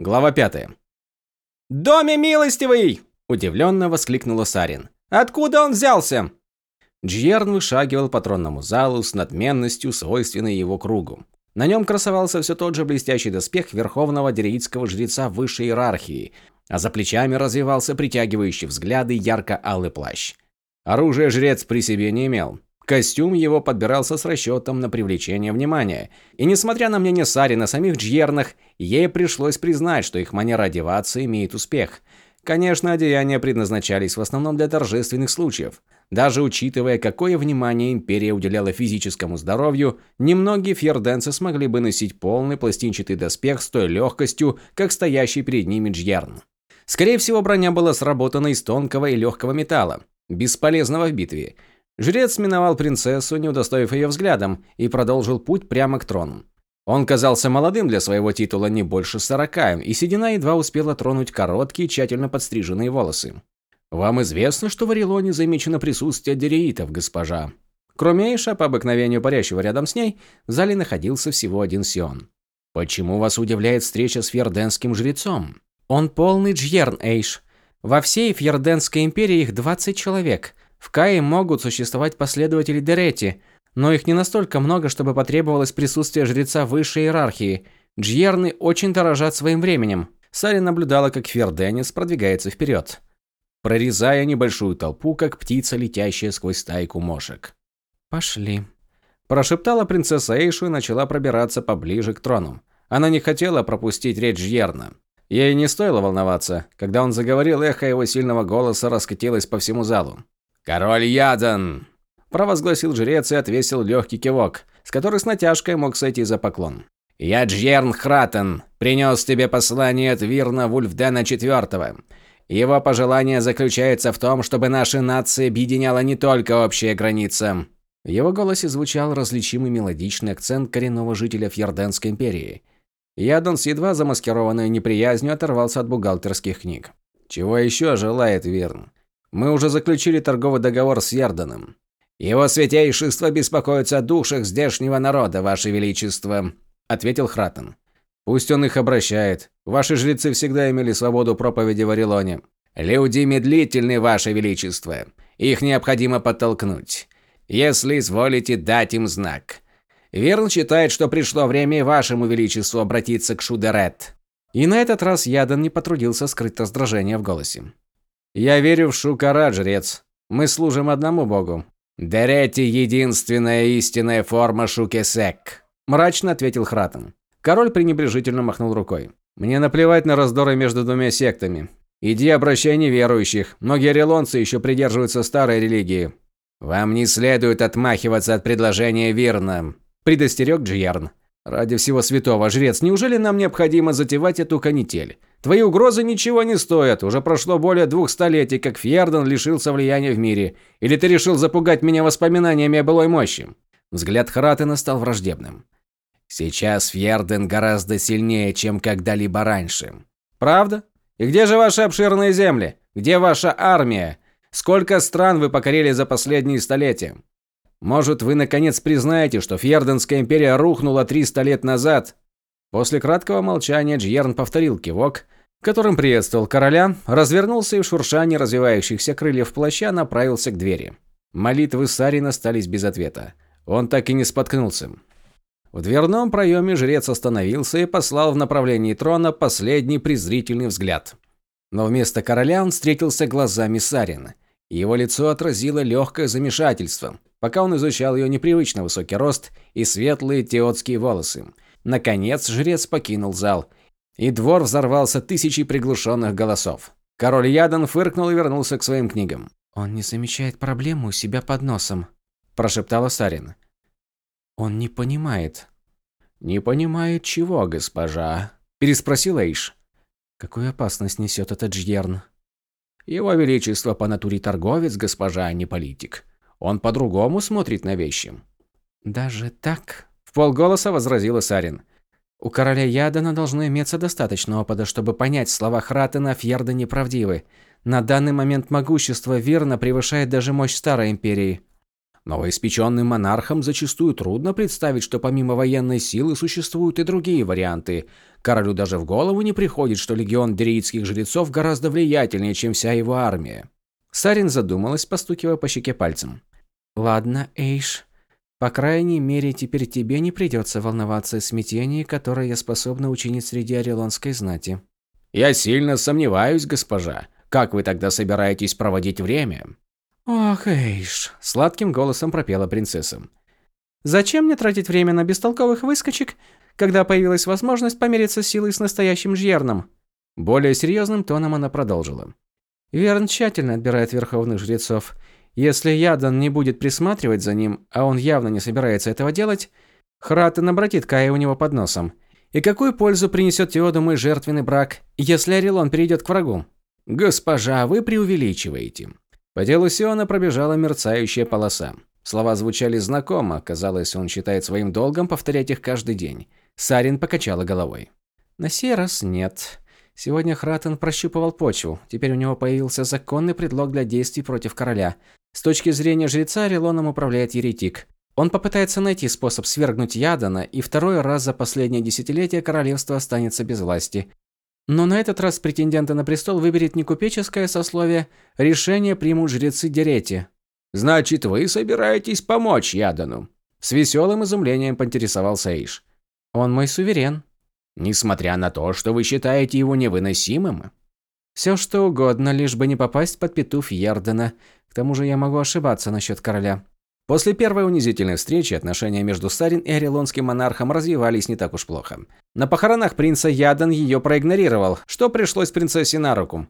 Глава 5. «Доме милостивый!» – удивленно воскликнула Сарин. «Откуда он взялся?» Джьерн вышагивал по тронному залу с надменностью, свойственной его кругу. На нем красовался все тот же блестящий доспех верховного дереитского жреца высшей иерархии, а за плечами развивался притягивающий взгляды ярко-алый плащ. Оружие жрец при себе не имел. Костюм его подбирался с расчетом на привлечение внимания. И несмотря на мнение Сари на самих Джьернах, ей пришлось признать, что их манера одеваться имеет успех. Конечно, одеяния предназначались в основном для торжественных случаев. Даже учитывая, какое внимание империя уделяла физическому здоровью, немногие фьерденцы смогли бы носить полный пластинчатый доспех с той легкостью, как стоящий перед ними Джьерн. Скорее всего, броня была сработана из тонкого и легкого металла, бесполезного в битве. Жрец миновал принцессу, не удостоив ее взглядом, и продолжил путь прямо к трону. Он казался молодым для своего титула не больше сорока, и седина едва успела тронуть короткие, тщательно подстриженные волосы. «Вам известно, что в Орелоне замечено присутствие дереитов, госпожа?» Кроме Эйша, по обыкновению парящего рядом с ней, в зале находился всего один Сион. «Почему вас удивляет встреча с фьерденским жрецом?» «Он полный джьерн, Эйш. Во всей Фьерденской империи их 20 человек. В Кае могут существовать последователи Дерети, но их не настолько много, чтобы потребовалось присутствие жреца высшей иерархии. Джьерны очень дорожат своим временем. Сари наблюдала, как Фьерденец продвигается вперед, прорезая небольшую толпу, как птица, летящая сквозь стайку мошек. «Пошли», – прошептала принцесса Эйшу и начала пробираться поближе к трону. Она не хотела пропустить речь Жьерна. Ей не стоило волноваться. Когда он заговорил, эхо его сильного голоса раскатилось по всему залу. «Король Ядан!» – провозгласил жрец и отвесил легкий кивок, с которой с натяжкой мог сойти за поклон. «Я Джерн Хратен, принес тебе послание от Вирна Вульфдена IV. Его пожелание заключается в том, чтобы наша нация объединяла не только общая граница». В его голосе звучал различимый мелодичный акцент коренного жителя Фьерденской империи. Ядан с едва замаскированной неприязнью оторвался от бухгалтерских книг. «Чего еще желает Вирн?» Мы уже заключили торговый договор с Ярданом. Его святейшество беспокоится о душах здешнего народа, ваше величество, ответил Хратен. Пусть он их обращает. Ваши жрецы всегда имели свободу проповеди в Орелоне. Люди медлительны, ваше величество. Их необходимо подтолкнуть. Если изволите дать им знак. Верн считает, что пришло время вашему величеству обратиться к Шудерет. И на этот раз Ядан не потрудился скрыть раздражение в голосе. Я верю в Шукара, жрец. Мы служим одному богу. Дерети единственная истинная форма Шукесек, мрачно ответил Хратен. Король пренебрежительно махнул рукой. Мне наплевать на раздоры между двумя сектами. Иди обращай неверующих. Многие релонцы еще придерживаются старой религии. Вам не следует отмахиваться от предложения Вирна, предостерег Джиярн. Ради всего святого, жрец, неужели нам необходимо затевать эту канитель? Твои угрозы ничего не стоят. Уже прошло более двух столетий, как Фьерден лишился влияния в мире. Или ты решил запугать меня воспоминаниями о былой мощи?» Взгляд Хратена стал враждебным. «Сейчас Фьерден гораздо сильнее, чем когда-либо раньше». «Правда? И где же ваши обширные земли? Где ваша армия? Сколько стран вы покорили за последние столетия? Может, вы наконец признаете, что Фьерденская империя рухнула 300 лет назад, После краткого молчания Джьерн повторил кивок, которым приветствовал короля, развернулся и в шуршании развивающихся крыльев плаща направился к двери. Молитвы Сарина остались без ответа. Он так и не споткнулся. В дверном проеме жрец остановился и послал в направлении трона последний презрительный взгляд. Но вместо короля он встретился глазами Сарина. Его лицо отразило легкое замешательство, пока он изучал ее непривычно высокий рост и светлые теотские волосы. Наконец жрец покинул зал, и двор взорвался тысячей приглушенных голосов. Король Ядан фыркнул и вернулся к своим книгам. «Он не замечает проблему у себя под носом», – прошептала Сарин. «Он не понимает». «Не понимает чего, госпожа?» – переспросил Эйш. «Какую опасность несет этот Джьерн?» «Его Величество по натуре торговец, госпожа, а не политик. Он по-другому смотрит на вещи». «Даже так?» В полголоса возразила Сарин. У короля Ядана должно иметься достаточно опыта, чтобы понять, слова Хратена Фьерда неправдивы. На данный момент могущество Вирна превышает даже мощь Старой Империи. Новоиспеченным монархам зачастую трудно представить, что помимо военной силы существуют и другие варианты. Королю даже в голову не приходит, что легион дериитских жрецов гораздо влиятельнее, чем вся его армия. Сарин задумалась, постукивая по щеке пальцем. «Ладно, Эйш. По крайней мере, теперь тебе не придется волноваться о смятении, которое я способна учинить среди орелонской знати». «Я сильно сомневаюсь, госпожа. Как вы тогда собираетесь проводить время?» «Ох, Эйш», – сладким голосом пропела принцесса. «Зачем мне тратить время на бестолковых выскочек, когда появилась возможность помериться силой с настоящим жьерном?» Более серьезным тоном она продолжила. «Верн тщательно отбирает верховных жрецов. Если Ядан не будет присматривать за ним, а он явно не собирается этого делать, Хратен обратит Кая у него под носом. И какую пользу принесет Теоду мой жертвенный брак, если Орелон перейдет к врагу?» «Госпожа, вы преувеличиваете. По телу Сиона пробежала мерцающая полоса. Слова звучали знакомо, казалось, он считает своим долгом повторять их каждый день. Сарин покачала головой. На сей раз нет. Сегодня Хратен прощупывал почву. Теперь у него появился законный предлог для действий против короля. С точки зрения жреца, Релоном управляет еретик. Он попытается найти способ свергнуть Ядана, и второй раз за последнее десятилетие королевство останется без власти. Но на этот раз претендента на престол выберет не купеческое сословие, решение примут жрецы Дерети. «Значит, вы собираетесь помочь Ядану?» С веселым изумлением поинтересовался Эйш. «Он мой суверен». «Несмотря на то, что вы считаете его невыносимым?» «Все что угодно, лишь бы не попасть под петух Ярдена. К тому же я могу ошибаться насчет короля». После первой унизительной встречи отношения между Сарин и Орелонским монархом развивались не так уж плохо. На похоронах принца Ядан ее проигнорировал, что пришлось принцессе на руку.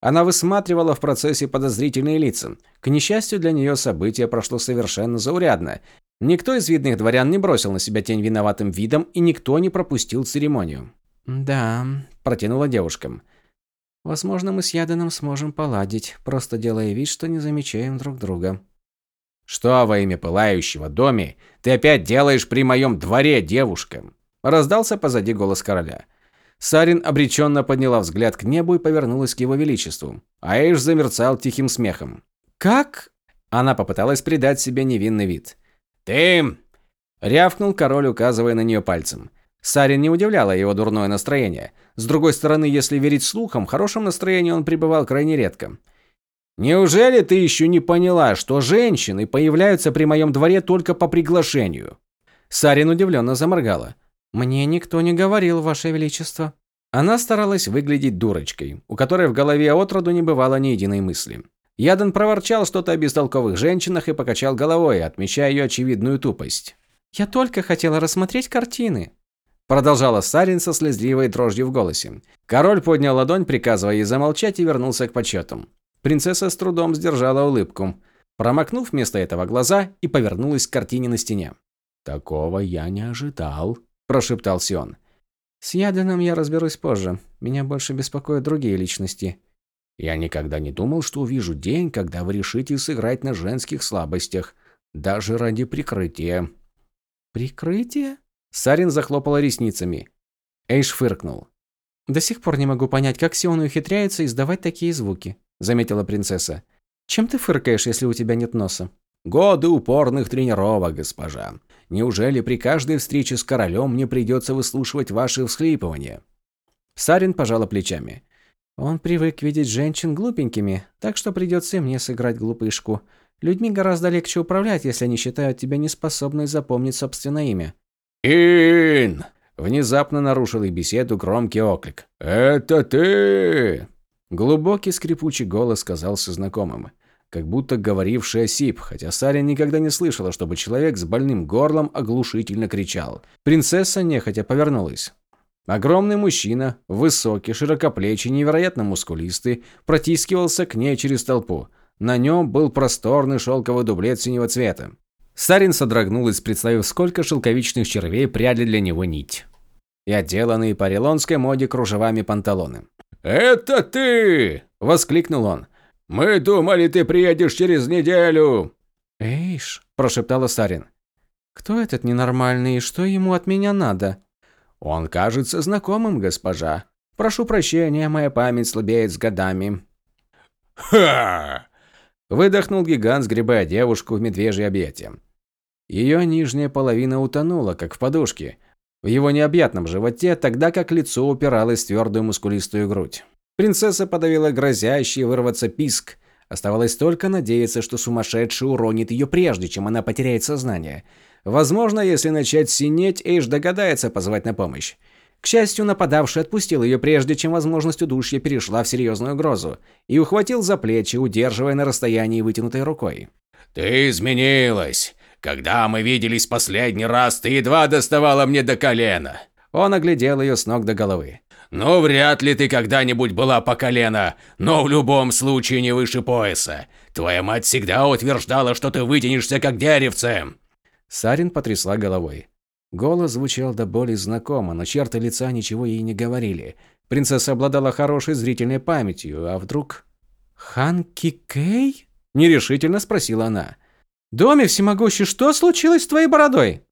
Она высматривала в процессе подозрительные лица. К несчастью для нее событие прошло совершенно заурядно. Никто из видных дворян не бросил на себя тень виноватым видом, и никто не пропустил церемонию. «Да», – протянула девушка. «Возможно, мы с Яданом сможем поладить, просто делая вид, что не замечаем друг друга». «Что во имя пылающего доме ты опять делаешь при моем дворе, девушка?» Раздался позади голос короля. Сарин обреченно подняла взгляд к небу и повернулась к его величеству. Аэш замерцал тихим смехом. «Как?» Она попыталась придать себе невинный вид. «Ты!» Рявкнул король, указывая на нее пальцем. Сарин не удивляло его дурное настроение. С другой стороны, если верить слухам, в хорошем настроении он пребывал крайне редко. Неужели ты еще не поняла, что женщины появляются при моем дворе только по приглашению? Сарин удивленно заморгала. Мне никто не говорил, ваше величество. Она старалась выглядеть дурочкой, у которой в голове отроду не бывало ни единой мысли. Ядан проворчал что-то о бестолковых женщинах и покачал головой, отмечая ее очевидную тупость. «Я только хотела рассмотреть картины», – продолжала Сарин со слезливой дрожью в голосе. Король поднял ладонь, приказывая ей замолчать, и вернулся к почетам. Принцесса с трудом сдержала улыбку, промокнув вместо этого глаза и повернулась к картине на стене. «Такого я не ожидал», – прошептал Сион. «С Яденом я разберусь позже. Меня больше беспокоят другие личности». «Я никогда не думал, что увижу день, когда вы решите сыграть на женских слабостях, даже ради прикрытия». «Прикрытие?» Сарин захлопала ресницами. Эйш фыркнул. «До сих пор не могу понять, как Сион ухитряется издавать такие звуки заметила принцесса. Чем ты фыркаешь, если у тебя нет носа? Годы упорных тренировок, госпожа. Неужели при каждой встрече с королем мне придется выслушивать ваши всхлипывания? Сарин пожала плечами. Он привык видеть женщин глупенькими, так что придется и мне сыграть глупышку. Людьми гораздо легче управлять, если они считают тебя неспособной запомнить собственное имя. «Ин!» Внезапно нарушил их беседу громкий оклик. «Это ты!» Глубокий скрипучий голос казался знакомым, как будто говоривший осип, хотя Сарин никогда не слышала, чтобы человек с больным горлом оглушительно кричал. Принцесса нехотя повернулась. Огромный мужчина, высокий, широкоплечий, невероятно мускулистый, протискивался к ней через толпу. На нем был просторный шелковый дублет синего цвета. Сарин содрогнулась, представив, сколько шелковичных червей пряли для него нить. И отделанные по релонской моде кружевами панталоны. «Это ты!» – воскликнул он. «Мы думали, ты приедешь через неделю!» «Эйш!» – прошептала Сарин. «Кто этот ненормальный и что ему от меня надо?» «Он кажется знакомым, госпожа. Прошу прощения, моя память слабеет с годами». «Ха!» Выдохнул гигант, сгребая девушку в медвежье объятия. Ее нижняя половина утонула, как в подушке, в его необъятном животе, тогда как лицо упиралось в твердую мускулистую грудь. Принцесса подавила грозящий вырваться писк. Оставалось только надеяться, что сумасшедший уронит ее прежде, чем она потеряет сознание. Возможно, если начать синеть, Эйш догадается позвать на помощь. К счастью, нападавший отпустил ее прежде, чем возможность удушья перешла в серьезную угрозу, и ухватил за плечи, удерживая на расстоянии вытянутой рукой. «Ты изменилась! Когда мы виделись последний раз, ты едва доставала мне до колена!» Он оглядел ее с ног до головы. «Ну, вряд ли ты когда-нибудь была по колено, но в любом случае не выше пояса. Твоя мать всегда утверждала, что ты вытянешься как деревце!» Сарин потрясла головой. Голос звучал до боли знакомо, но черты лица ничего ей не говорили. Принцесса обладала хорошей зрительной памятью, а вдруг... «Ханки Кей?» – нерешительно спросила она. «Доме всемогущий, что случилось с твоей бородой?»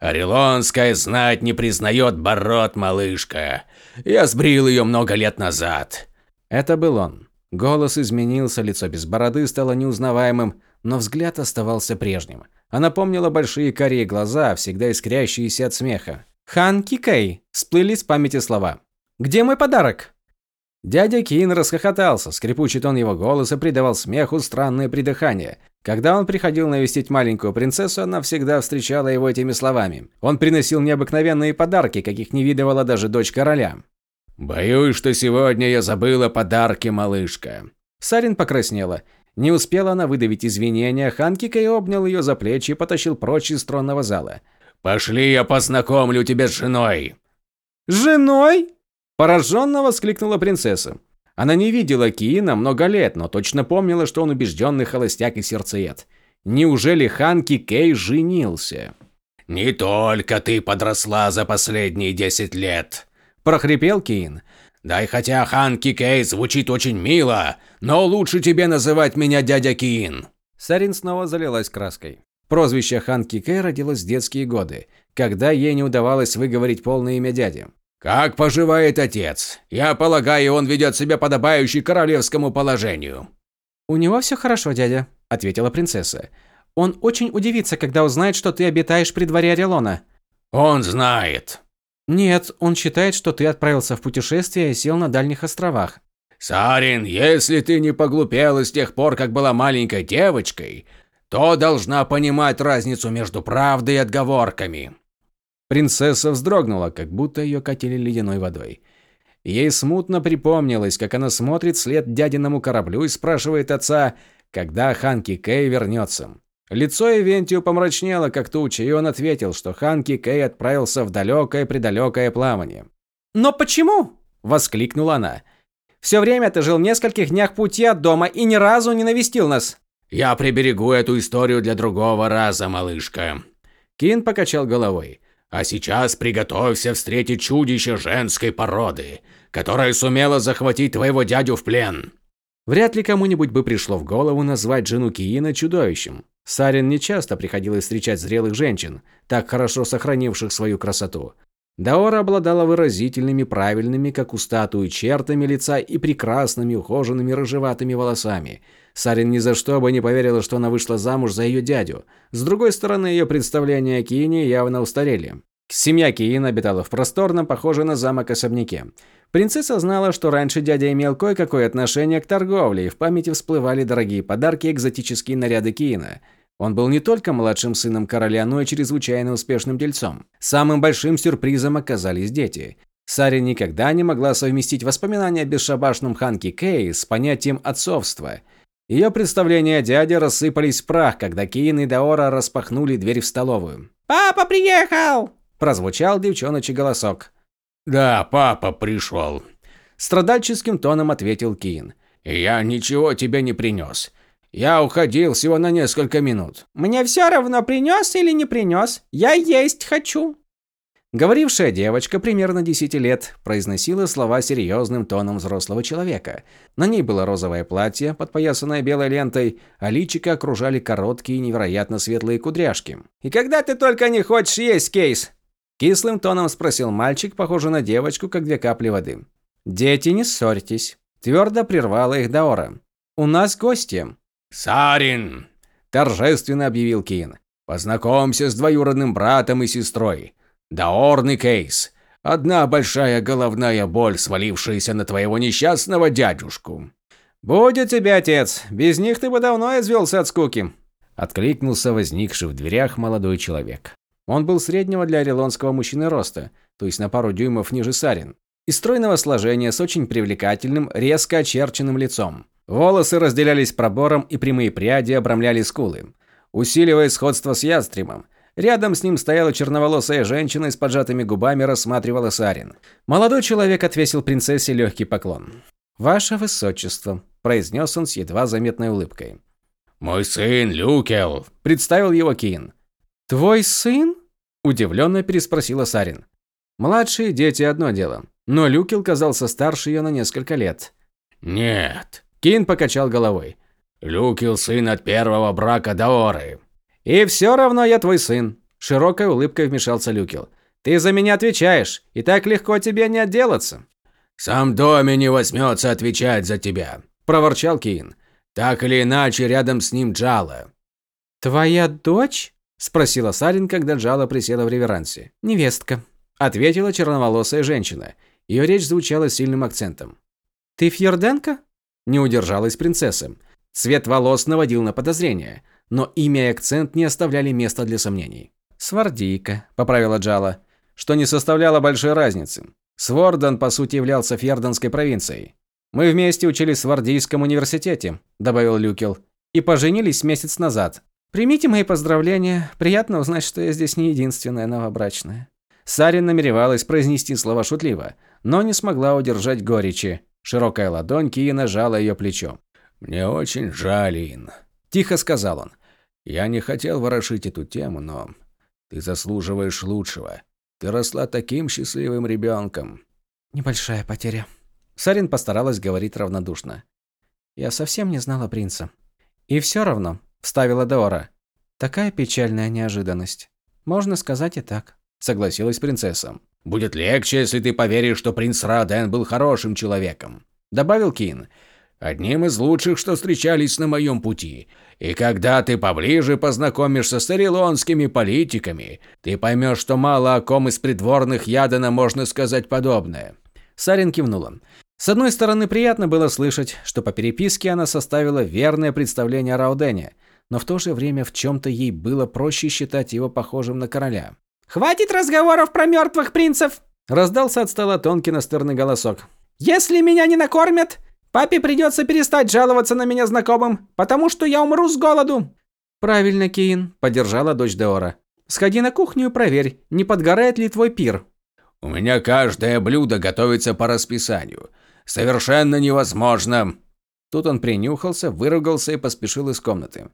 «Орелонская знать не признает бород, малышка. Я сбрил ее много лет назад». Это был он. Голос изменился, лицо без бороды стало неузнаваемым, но взгляд оставался прежним. Она помнила большие карие глаза, всегда искрящиеся от смеха. «Хан Кикей!» – всплыли с памяти слова. «Где мой подарок?» Дядя Кин расхохотался, скрипучий тон его голоса придавал смеху странное придыхание. Когда он приходил навестить маленькую принцессу, она всегда встречала его этими словами. Он приносил необыкновенные подарки, каких не видывала даже дочь короля. «Боюсь, что сегодня я забыла подарки, малышка». Сарин покраснела. Не успела она выдавить извинения, Ханкика и обнял ее за плечи и потащил прочь из тронного зала. «Пошли, я познакомлю тебя с женой!» «Женой?» – пораженно воскликнула принцесса. Она не видела Киина много лет, но точно помнила, что он убежденный холостяк и сердцеед. Неужели Ханки Кей женился? «Не только ты подросла за последние десять лет», – прохрипел Киин. Да и хотя Хан Кикей звучит очень мило, но лучше тебе называть меня дядя Киин. Сарин снова залилась краской. Прозвище Хан Кикей родилось в детские годы, когда ей не удавалось выговорить полное имя дяди. «Как поживает отец? Я полагаю, он ведет себя подобающий королевскому положению». «У него все хорошо, дядя», – ответила принцесса. «Он очень удивится, когда узнает, что ты обитаешь при дворе Орелона». «Он знает», «Нет, он считает, что ты отправился в путешествие и сел на дальних островах». «Сарин, если ты не поглупела с тех пор, как была маленькой девочкой, то должна понимать разницу между правдой и отговорками». Принцесса вздрогнула, как будто ее катили ледяной водой. Ей смутно припомнилось, как она смотрит вслед дядиному кораблю и спрашивает отца, когда Ханки Кей вернется. Лицо Ивентию помрачнело, как туча, и он ответил, что Ханки Кей отправился в далекое-предалекое плавание. «Но почему?» – воскликнула она. «Все время ты жил в нескольких днях пути от дома и ни разу не навестил нас». «Я приберегу эту историю для другого раза, малышка». Кин покачал головой. «А сейчас приготовься встретить чудище женской породы, которое сумело захватить твоего дядю в плен». Вряд ли кому-нибудь бы пришло в голову назвать жену Киина чудовищем. Сарин нечасто приходилось встречать зрелых женщин, так хорошо сохранивших свою красоту. Даора обладала выразительными, правильными, как у статуи, чертами лица и прекрасными, ухоженными рыжеватыми волосами. Сарин ни за что бы не поверила, что она вышла замуж за ее дядю. С другой стороны, ее представления о Киине явно устарели. Семья Киина обитала в просторном, похожем на замок особняке. Принцесса знала, что раньше дядя имел кое-какое отношение к торговле, и в памяти всплывали дорогие подарки и экзотические наряды Киина. Он был не только младшим сыном короля, но и чрезвычайно успешным дельцом. Самым большим сюрпризом оказались дети. Сари никогда не могла совместить воспоминания о бесшабашном Ханке Кей с понятием отцовства. Ее представления о дяде рассыпались в прах, когда Киин и Даора распахнули дверь в столовую. «Папа приехал!» – прозвучал девчоночий голосок. «Да, папа пришел», – страдальческим тоном ответил Кин. «Я ничего тебе не принес. Я уходил всего на несколько минут». «Мне все равно, принес или не принес. Я есть хочу». Говорившая девочка примерно 10 лет произносила слова серьезным тоном взрослого человека. На ней было розовое платье, подпоясанное белой лентой, а личико окружали короткие невероятно светлые кудряшки. «И когда ты только не хочешь есть, Кейс?» Кислым тоном спросил мальчик, похожий на девочку, как две капли воды. «Дети, не ссорьтесь», – твердо прервала их Даора. «У нас гости». «Сарин!» – торжественно объявил Кин. «Познакомься с двоюродным братом и сестрой. Даорн и Кейс. Одна большая головная боль, свалившаяся на твоего несчастного дядюшку». «Будет тебе, отец. Без них ты бы давно извелся от скуки», – откликнулся возникший в дверях молодой человек. Он был среднего для орелонского мужчины роста, то есть на пару дюймов ниже Сарин, и стройного сложения с очень привлекательным, резко очерченным лицом. Волосы разделялись пробором, и прямые пряди обрамляли скулы, усиливая сходство с ястребом. Рядом с ним стояла черноволосая женщина с поджатыми губами рассматривала Сарин. Молодой человек отвесил принцессе легкий поклон. «Ваше высочество», – произнес он с едва заметной улыбкой. «Мой сын Люкел», – представил его Кин. «Твой сын?» – удивленно переспросила Сарин. Младшие дети – одно дело, но Люкел казался старше ее на несколько лет. «Нет», Кин покачал головой. «Люкил сын от первого брака Даоры». «И все равно я твой сын», – широкой улыбкой вмешался Люкил. «Ты за меня отвечаешь, и так легко тебе не отделаться». «Сам Доми не возьмется отвечать за тебя», – проворчал Кин. «Так или иначе, рядом с ним Джала». «Твоя дочь?» – спросила Сарин, когда Джала присела в реверансе. «Невестка», – ответила черноволосая женщина. Ее речь звучала сильным акцентом. «Ты Фьорденко?» Не удержалась принцесса. Цвет волос наводил на подозрения, но имя и акцент не оставляли места для сомнений. «Свардийка», – поправила Джала, что не составляло большой разницы. Свордан, по сути, являлся фьерданской провинцией. «Мы вместе учились в Свардийском университете», – добавил Люкел, – «и поженились месяц назад». «Примите мои поздравления. Приятно узнать, что я здесь не единственная новобрачная». Сарин намеревалась произнести слова шутливо, но не смогла удержать горечи. Широкая ладонь Кии нажала ее плечо. «Мне очень жаль, Ин», – тихо сказал он. «Я не хотел ворошить эту тему, но ты заслуживаешь лучшего. Ты росла таким счастливым ребенком». «Небольшая потеря». Сарин постаралась говорить равнодушно. «Я совсем не знала принца». «И все равно», – вставила Деора. «Такая печальная неожиданность. Можно сказать и так», – согласилась принцесса. «Будет легче, если ты поверишь, что принц Раден был хорошим человеком», – добавил Кин. «Одним из лучших, что встречались на моем пути. И когда ты поближе познакомишься с орелонскими политиками, ты поймешь, что мало о ком из придворных Ядана можно сказать подобное». Сарин кивнула. С одной стороны, приятно было слышать, что по переписке она составила верное представление о Раудене, но в то же время в чем-то ей было проще считать его похожим на короля. «Хватит разговоров про мертвых принцев!» Раздался от стола тонкий настырный голосок. «Если меня не накормят, папе придется перестать жаловаться на меня знакомым, потому что я умру с голоду!» «Правильно, Киин», – поддержала дочь Деора. «Сходи на кухню и проверь, не подгорает ли твой пир». «У меня каждое блюдо готовится по расписанию. Совершенно невозможно!» Тут он принюхался, выругался и поспешил из комнаты.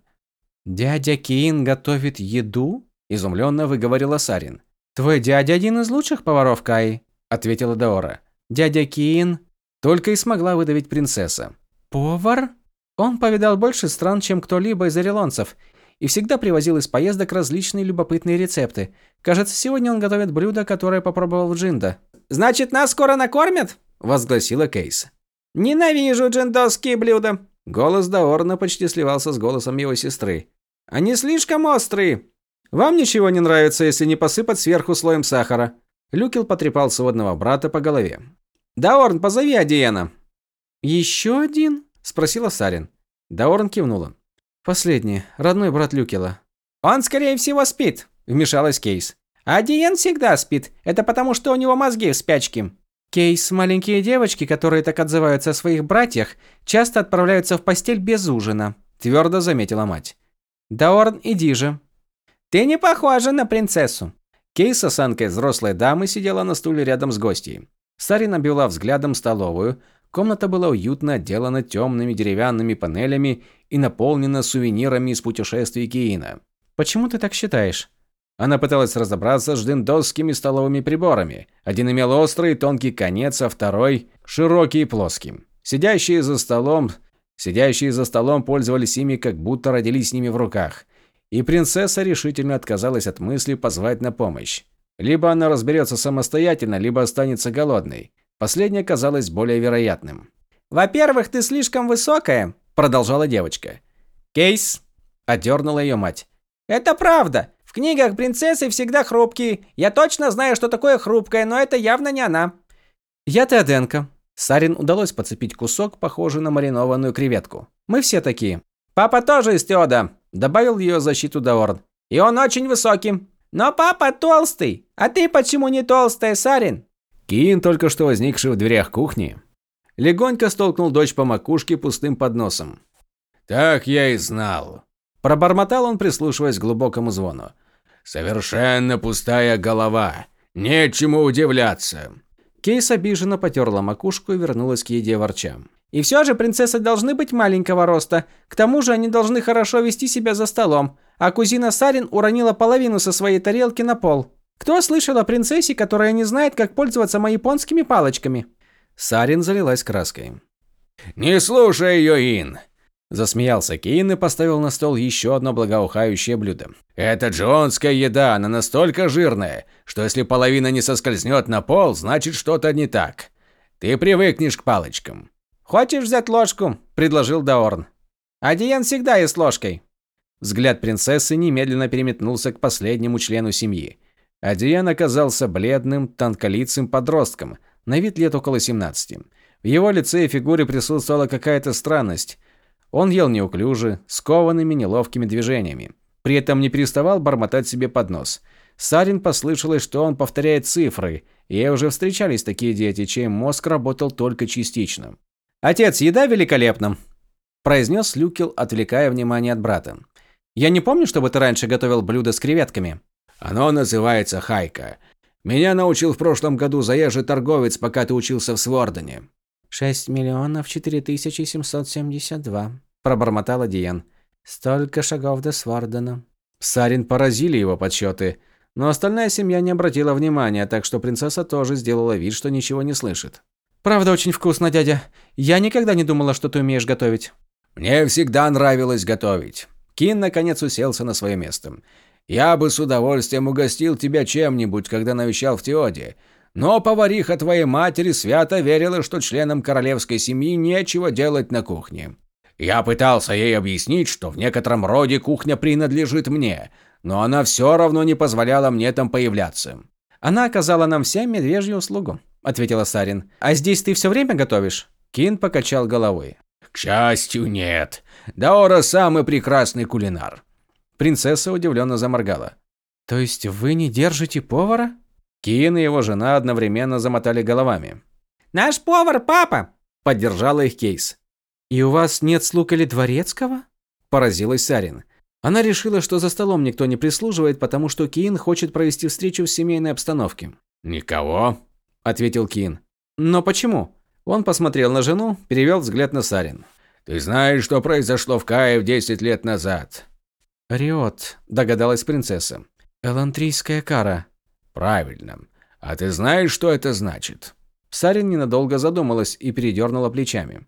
«Дядя Киин готовит еду?» – изумленно выговорила Сарин. «Твой дядя один из лучших поваров Каи», – ответила Даора. «Дядя Киин...» Только и смогла выдавить принцесса. «Повар?» Он повидал больше стран, чем кто-либо из орелонцев, и всегда привозил из поездок различные любопытные рецепты. Кажется, сегодня он готовит блюдо, которое попробовал Джинда. «Значит, нас скоро накормят?» – возгласила Кейс. «Ненавижу джиндосские блюда!» Голос Даорна почти сливался с голосом его сестры. «Они слишком острые!» Вам ничего не нравится, если не посыпать сверху слоем сахара. Люкел потрепал сводного брата по голове. Даорн, позови Адиена. Еще один? спросила Сарин. Даорн кивнула. Последний, родной брат Люкела. Он скорее всего спит, вмешалась Кейс. Адиен всегда спит. Это потому, что у него мозги в спячке. Кейс, маленькие девочки, которые так отзываются о своих братьях, часто отправляются в постель без ужина, твердо заметила мать. Даорн, иди же. Ты не похожа на принцессу. Кейс с осанкой взрослой дамы сидела на стуле рядом с гостьей. Сарин обвела взглядом столовую. Комната была уютно отделана темными деревянными панелями и наполнена сувенирами из путешествий Киина. «Почему ты так считаешь?» Она пыталась разобраться с ждендосскими столовыми приборами. Один имел острый тонкий конец, а второй – широкий и плоский. Сидящие за столом, сидящие за столом пользовались ими, как будто родились с ними в руках – и принцесса решительно отказалась от мысли позвать на помощь. Либо она разберется самостоятельно, либо останется голодной. Последнее казалось более вероятным. «Во-первых, ты слишком высокая», – продолжала девочка. «Кейс!» – одернула ее мать. «Это правда. В книгах принцессы всегда хрупкие. Я точно знаю, что такое хрупкое, но это явно не она». «Я Теоденко». Сарин удалось подцепить кусок, похожий на маринованную креветку. «Мы все такие». «Папа тоже из Теода», – добавил ее защиту Даорн. «И он очень высокий». «Но папа толстый. А ты почему не толстая, Сарин?» Киин, только что возникший в дверях кухни, легонько столкнул дочь по макушке пустым подносом. «Так я и знал», – пробормотал он, прислушиваясь к глубокому звону. «Совершенно пустая голова. Нечему удивляться». Кейс обиженно потерла макушку и вернулась к еде ворча. «И все же принцессы должны быть маленького роста. К тому же они должны хорошо вести себя за столом. А кузина Сарин уронила половину со своей тарелки на пол. Кто слышал о принцессе, которая не знает, как пользоваться японскими палочками?» Сарин залилась краской. «Не слушай ее, Ин!» Засмеялся Кейн и поставил на стол еще одно благоухающее блюдо. «Это джонская еда, она настолько жирная, что если половина не соскользнет на пол, значит что-то не так. Ты привыкнешь к палочкам». «Хочешь взять ложку?» – предложил Даорн. «Адиен всегда ест ложкой». Взгляд принцессы немедленно переметнулся к последнему члену семьи. Адиен оказался бледным, тонколицым подростком, на вид лет около 17. В его лице и фигуре присутствовала какая-то странность. Он ел неуклюже, скованными неловкими движениями. При этом не переставал бормотать себе под нос. Сарин послышалось, что он повторяет цифры, и уже встречались такие дети, чей мозг работал только частично. «Отец, еда великолепна!» – произнес Люкел, отвлекая внимание от брата. «Я не помню, чтобы ты раньше готовил блюдо с креветками». «Оно называется хайка. Меня научил в прошлом году заезжий торговец, пока ты учился в Свордене. «Шесть миллионов четыре тысячи семьсот семьдесят два», – пробормотала Диан. «Столько шагов до Свардена». Сарин поразили его подсчеты, но остальная семья не обратила внимания, так что принцесса тоже сделала вид, что ничего не слышит. «Правда очень вкусно, дядя. Я никогда не думала, что ты умеешь готовить». «Мне всегда нравилось готовить». Кин наконец уселся на свое место. Я бы с удовольствием угостил тебя чем-нибудь, когда навещал в Теоде. Но повариха твоей матери свято верила, что членам королевской семьи нечего делать на кухне. Я пытался ей объяснить, что в некотором роде кухня принадлежит мне, но она все равно не позволяла мне там появляться. Она оказала нам всем медвежью услугу, ответила Сарин. А здесь ты все время готовишь? Кин покачал головой. К счастью, нет. Даора самый прекрасный кулинар. Принцесса удивленно заморгала. «То есть вы не держите повара?» Киин и его жена одновременно замотали головами. «Наш повар папа!» – поддержала их Кейс. «И у вас нет слуг или дворецкого?» – поразилась Сарин. Она решила, что за столом никто не прислуживает, потому что Киин хочет провести встречу в семейной обстановке. «Никого?» – ответил Киин. «Но почему?» Он посмотрел на жену, перевел взгляд на Сарин. «Ты знаешь, что произошло в Кае 10 лет назад?» «Риот», – догадалась принцесса. «Элантрийская кара». «Правильно. А ты знаешь, что это значит?» Сарин ненадолго задумалась и передернула плечами.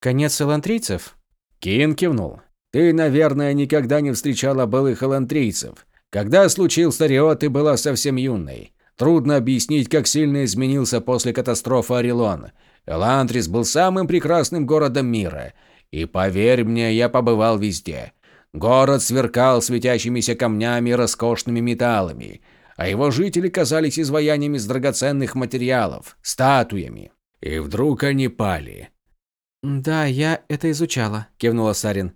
«Конец элантрийцев?» Кин кивнул. «Ты, наверное, никогда не встречала былых элантрийцев. Когда случился Риот, ты была совсем юной. Трудно объяснить, как сильно изменился после катастрофы Орелон. Элантрис был самым прекрасным городом мира. И поверь мне, я побывал везде. Город сверкал светящимися камнями и роскошными металлами, а его жители казались изваяниями из драгоценных материалов, статуями. И вдруг они пали. «Да, я это изучала», – кивнула Сарин.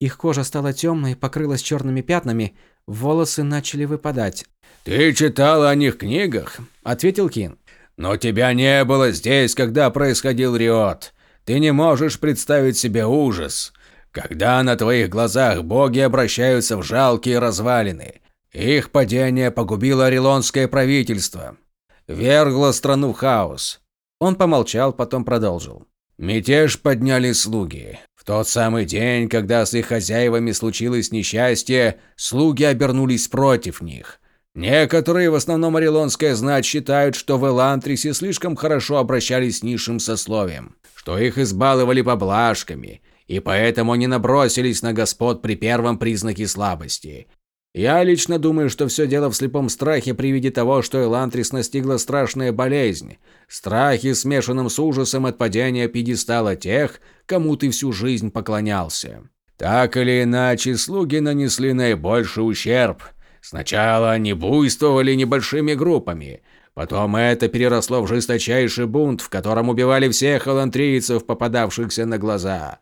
«Их кожа стала темной, покрылась черными пятнами, волосы начали выпадать». «Ты читала о них в книгах?» – ответил Кин. «Но тебя не было здесь, когда происходил Риот. Ты не можешь представить себе ужас. Когда на твоих глазах боги обращаются в жалкие развалины. Их падение погубило орелонское правительство. Вергло страну в хаос. Он помолчал, потом продолжил. Мятеж подняли слуги. В тот самый день, когда с их хозяевами случилось несчастье, слуги обернулись против них. Некоторые, в основном орелонская знать, считают, что в Элантрисе слишком хорошо обращались с низшим сословием, что их избаловали поблажками, и поэтому не набросились на господ при первом признаке слабости. Я лично думаю, что все дело в слепом страхе при виде того, что Элантрис настигла страшная болезнь. Страхе, смешанном с ужасом от падения пьедестала тех, кому ты всю жизнь поклонялся. Так или иначе, слуги нанесли наибольший ущерб. Сначала они буйствовали небольшими группами, потом это переросло в жесточайший бунт, в котором убивали всех элантрийцев, попадавшихся на глаза.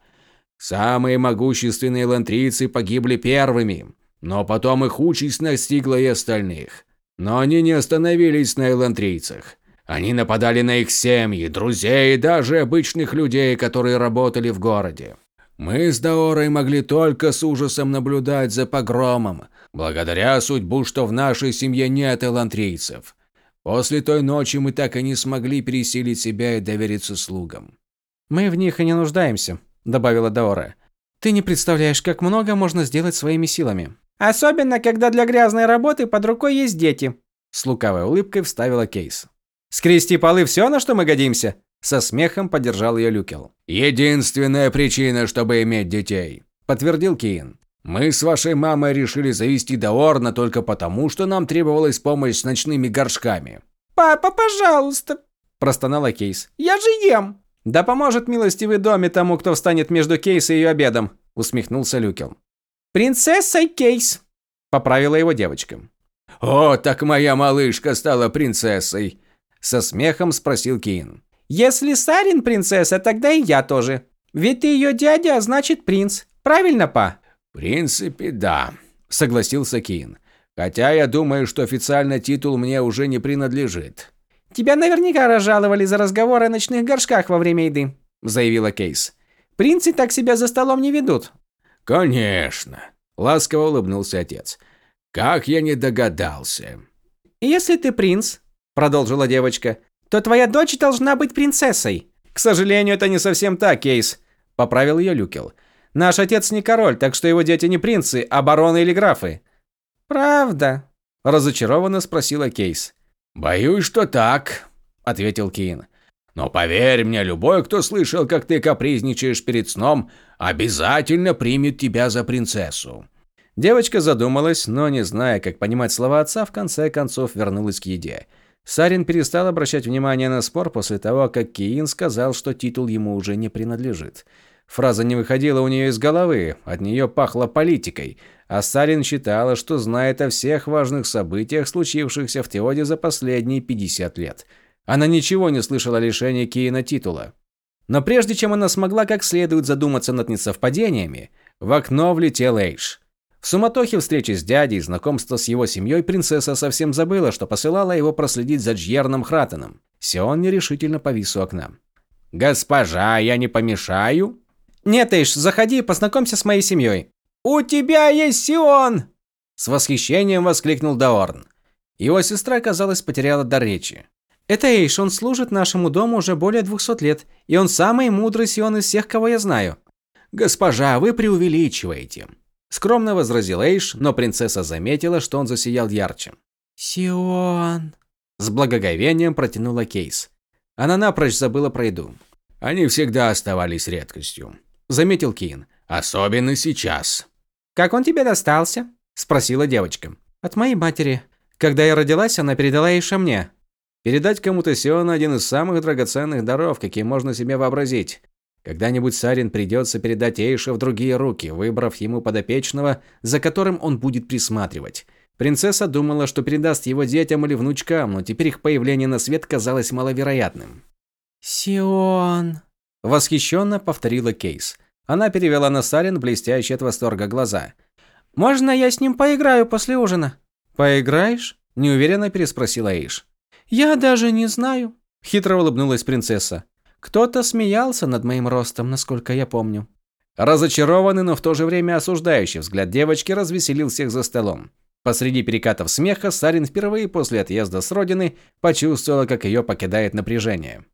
Самые могущественные элантрийцы погибли первыми, но потом их участь настигла и остальных. Но они не остановились на элантрийцах. Они нападали на их семьи, друзей и даже обычных людей, которые работали в городе. Мы с Даорой могли только с ужасом наблюдать за погромом, благодаря судьбу, что в нашей семье нет элантрийцев. После той ночи мы так и не смогли пересилить себя и довериться слугам. «Мы в них и не нуждаемся», – добавила Даора. «Ты не представляешь, как много можно сделать своими силами». «Особенно, когда для грязной работы под рукой есть дети», – с лукавой улыбкой вставила Кейс. «Скрести полы все, на что мы годимся?» Со смехом поддержал ее Люкел. «Единственная причина, чтобы иметь детей», – подтвердил Киин. «Мы с вашей мамой решили завести Даорна только потому, что нам требовалась помощь с ночными горшками». «Папа, пожалуйста!» – простонала Кейс. «Я же ем!» «Да поможет милостивый доме тому, кто встанет между Кейс и ее обедом», – усмехнулся Люкел. «Принцессой Кейс», – поправила его девочка. «О, так моя малышка стала принцессой!» Со смехом спросил Киин. «Если Сарин принцесса, тогда и я тоже. Ведь ты ее дядя, а значит принц. Правильно, па?» «В принципе, да», – согласился Киин. «Хотя я думаю, что официально титул мне уже не принадлежит». «Тебя наверняка разжаловали за разговоры о ночных горшках во время еды», – заявила Кейс. «Принцы так себя за столом не ведут». «Конечно», – ласково улыбнулся отец. «Как я не догадался». «Если ты принц, продолжила девочка, то твоя дочь должна быть принцессой. К сожалению, это не совсем так, Кейс, поправил ее Люкел. Наш отец не король, так что его дети не принцы, а бароны или графы. Правда? разочарованно спросила Кейс. Боюсь, что так, ответил Кин. Но поверь мне, любой, кто слышал, как ты капризничаешь перед сном, обязательно примет тебя за принцессу. Девочка задумалась, но не зная, как понимать слова отца, в конце концов вернулась к еде. Сарин перестал обращать внимание на спор после того, как Киин сказал, что титул ему уже не принадлежит. Фраза не выходила у нее из головы, от нее пахло политикой, а Сарин считала, что знает о всех важных событиях, случившихся в Теоде за последние 50 лет. Она ничего не слышала о лишении Киина титула. Но прежде чем она смогла как следует задуматься над несовпадениями, в окно влетел Эйш. В суматохе встречи с дядей и знакомства с его семьей принцесса совсем забыла, что посылала его проследить за Джьерном Хратеном. Сион нерешительно повис у окна. «Госпожа, я не помешаю?» «Нет, Эйш, заходи и познакомься с моей семьей». «У тебя есть Сион!» С восхищением воскликнул Даорн. Его сестра, казалось, потеряла дар речи. «Это Эйш, он служит нашему дому уже более двухсот лет, и он самый мудрый Сион из всех, кого я знаю». «Госпожа, вы преувеличиваете», Скромно возразил Эйш, но принцесса заметила, что он засиял ярче. «Сион!» С благоговением протянула Кейс. Она напрочь забыла про еду. «Они всегда оставались редкостью», – заметил Кин. «Особенно сейчас». «Как он тебе достался?» – спросила девочка. «От моей матери. Когда я родилась, она передала Эйша мне. Передать кому-то Сиона – один из самых драгоценных даров, какие можно себе вообразить. Когда-нибудь Сарин придется передать Эйша в другие руки, выбрав ему подопечного, за которым он будет присматривать. Принцесса думала, что передаст его детям или внучкам, но теперь их появление на свет казалось маловероятным. «Сион!» – восхищенно повторила Кейс. Она перевела на Сарин блестящие от восторга глаза. «Можно я с ним поиграю после ужина?» «Поиграешь?» – неуверенно переспросила Эйш. «Я даже не знаю», – хитро улыбнулась принцесса. Кто-то смеялся над моим ростом, насколько я помню. Разочарованный, но в то же время осуждающий взгляд девочки развеселил всех за столом. Посреди перекатов смеха Сарин впервые после отъезда с родины почувствовала, как ее покидает напряжение.